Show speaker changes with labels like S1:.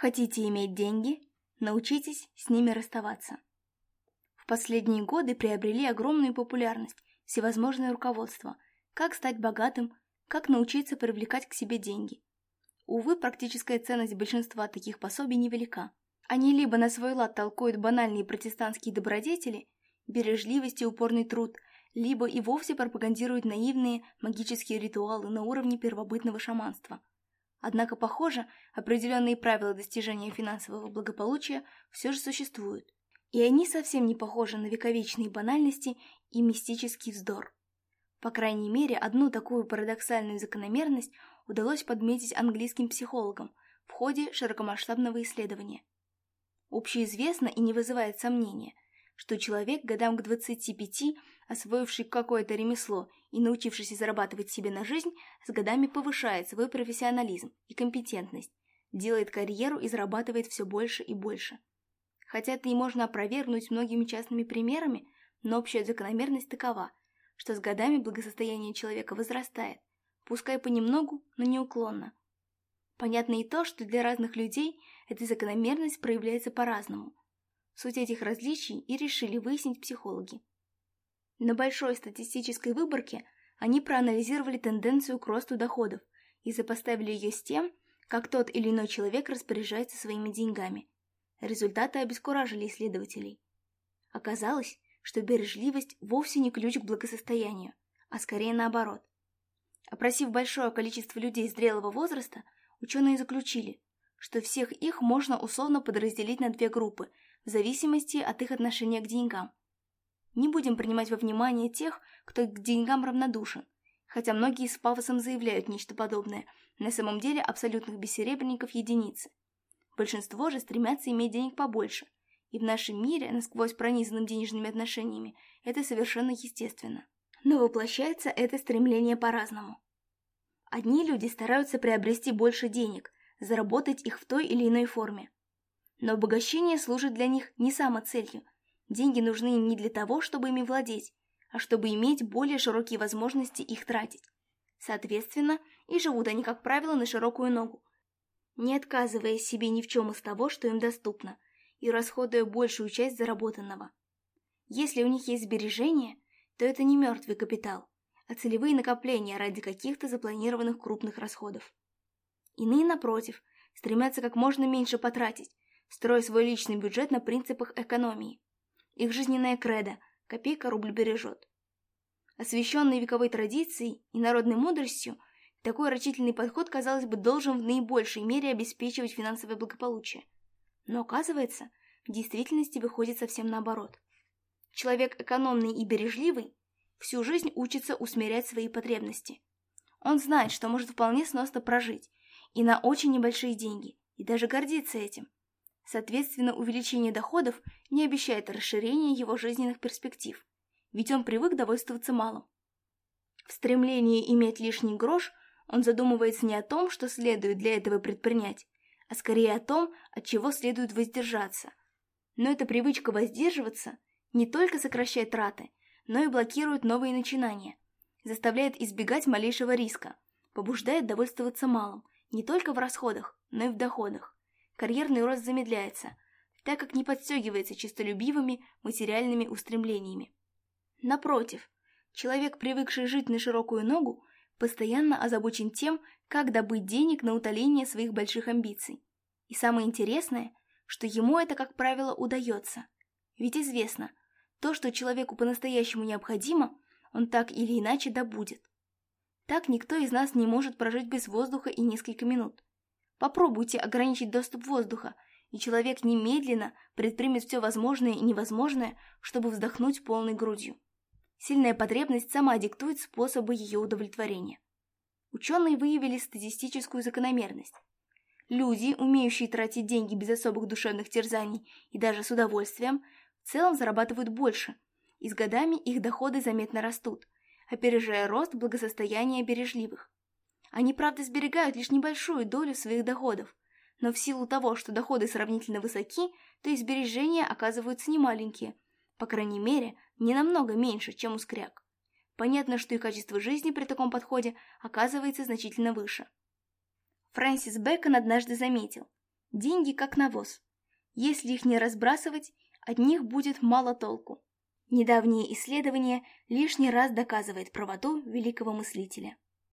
S1: Хотите иметь деньги? Научитесь с ними расставаться. В последние годы приобрели огромную популярность всевозможные руководства, как стать богатым, как научиться привлекать к себе деньги. Увы, практическая ценность большинства таких пособий невелика. Они либо на свой лад толкуют банальные протестантские добродетели, бережливость и упорный труд, либо и вовсе пропагандируют наивные магические ритуалы на уровне первобытного шаманства – Однако, похоже, определенные правила достижения финансового благополучия все же существуют. И они совсем не похожи на вековечные банальности и мистический вздор. По крайней мере, одну такую парадоксальную закономерность удалось подметить английским психологам в ходе широкомасштабного исследования. Общеизвестно и не вызывает сомнения – что человек годам к 25, освоивший какое-то ремесло и научившийся зарабатывать себе на жизнь, с годами повышает свой профессионализм и компетентность, делает карьеру и зарабатывает все больше и больше. Хотя это и можно опровергнуть многими частными примерами, но общая закономерность такова, что с годами благосостояние человека возрастает, пускай понемногу, но неуклонно. Понятно и то, что для разных людей эта закономерность проявляется по-разному – Суть этих различий и решили выяснить психологи. На большой статистической выборке они проанализировали тенденцию к росту доходов и сопоставили ее с тем, как тот или иной человек распоряжается своими деньгами. Результаты обескуражили исследователей. Оказалось, что бережливость вовсе не ключ к благосостоянию, а скорее наоборот. Опросив большое количество людей зрелого возраста, ученые заключили, что всех их можно условно подразделить на две группы, в зависимости от их отношения к деньгам. Не будем принимать во внимание тех, кто к деньгам равнодушен, хотя многие с пафосом заявляют нечто подобное, на самом деле абсолютных бессеребренников единицы. Большинство же стремятся иметь денег побольше, и в нашем мире, насквозь пронизанным денежными отношениями, это совершенно естественно. Но воплощается это стремление по-разному. Одни люди стараются приобрести больше денег – заработать их в той или иной форме. Но обогащение служит для них не самоцелью. Деньги нужны им не для того, чтобы ими владеть, а чтобы иметь более широкие возможности их тратить. Соответственно, и живут они, как правило, на широкую ногу, не отказывая себе ни в чем из того, что им доступно, и расходуя большую часть заработанного. Если у них есть сбережения, то это не мертвый капитал, а целевые накопления ради каких-то запланированных крупных расходов. Иные, напротив, стремятся как можно меньше потратить, строя свой личный бюджет на принципах экономии. Их жизненное кредо – копейка рубль бережет. Освещенный вековой традицией и народной мудростью, такой рачительный подход, казалось бы, должен в наибольшей мере обеспечивать финансовое благополучие. Но оказывается, в действительности выходит совсем наоборот. Человек экономный и бережливый всю жизнь учится усмирять свои потребности. Он знает, что может вполне сносно прожить, и на очень небольшие деньги, и даже гордится этим. Соответственно, увеличение доходов не обещает расширения его жизненных перспектив, ведь он привык довольствоваться малым. В стремлении иметь лишний грош он задумывается не о том, что следует для этого предпринять, а скорее о том, от чего следует воздержаться. Но эта привычка воздерживаться не только сокращает траты, но и блокирует новые начинания, заставляет избегать малейшего риска, побуждает довольствоваться малым, не только в расходах, но и в доходах. Карьерный рост замедляется, так как не подстегивается чистолюбивыми материальными устремлениями. Напротив, человек, привыкший жить на широкую ногу, постоянно озабочен тем, как добыть денег на утоление своих больших амбиций. И самое интересное, что ему это, как правило, удается. Ведь известно, то, что человеку по-настоящему необходимо, он так или иначе добудет. Так никто из нас не может прожить без воздуха и несколько минут. Попробуйте ограничить доступ воздуха, и человек немедленно предпримет все возможное и невозможное, чтобы вздохнуть полной грудью. Сильная потребность сама диктует способы ее удовлетворения. Ученые выявили статистическую закономерность. Люди, умеющие тратить деньги без особых душевных терзаний и даже с удовольствием, в целом зарабатывают больше, и с годами их доходы заметно растут – опережая рост благосостояния бережливых. Они, правда, сберегают лишь небольшую долю своих доходов, но в силу того, что доходы сравнительно высоки, то и сбережения оказываются немаленькие, по крайней мере, не намного меньше, чем у скряг. Понятно, что и качество жизни при таком подходе оказывается значительно выше. Фрэнсис Бэкон однажды заметил, деньги как навоз. Если их не разбрасывать, от них будет мало толку. Недавнее исследование лишний раз доказывает правоту великого мыслителя.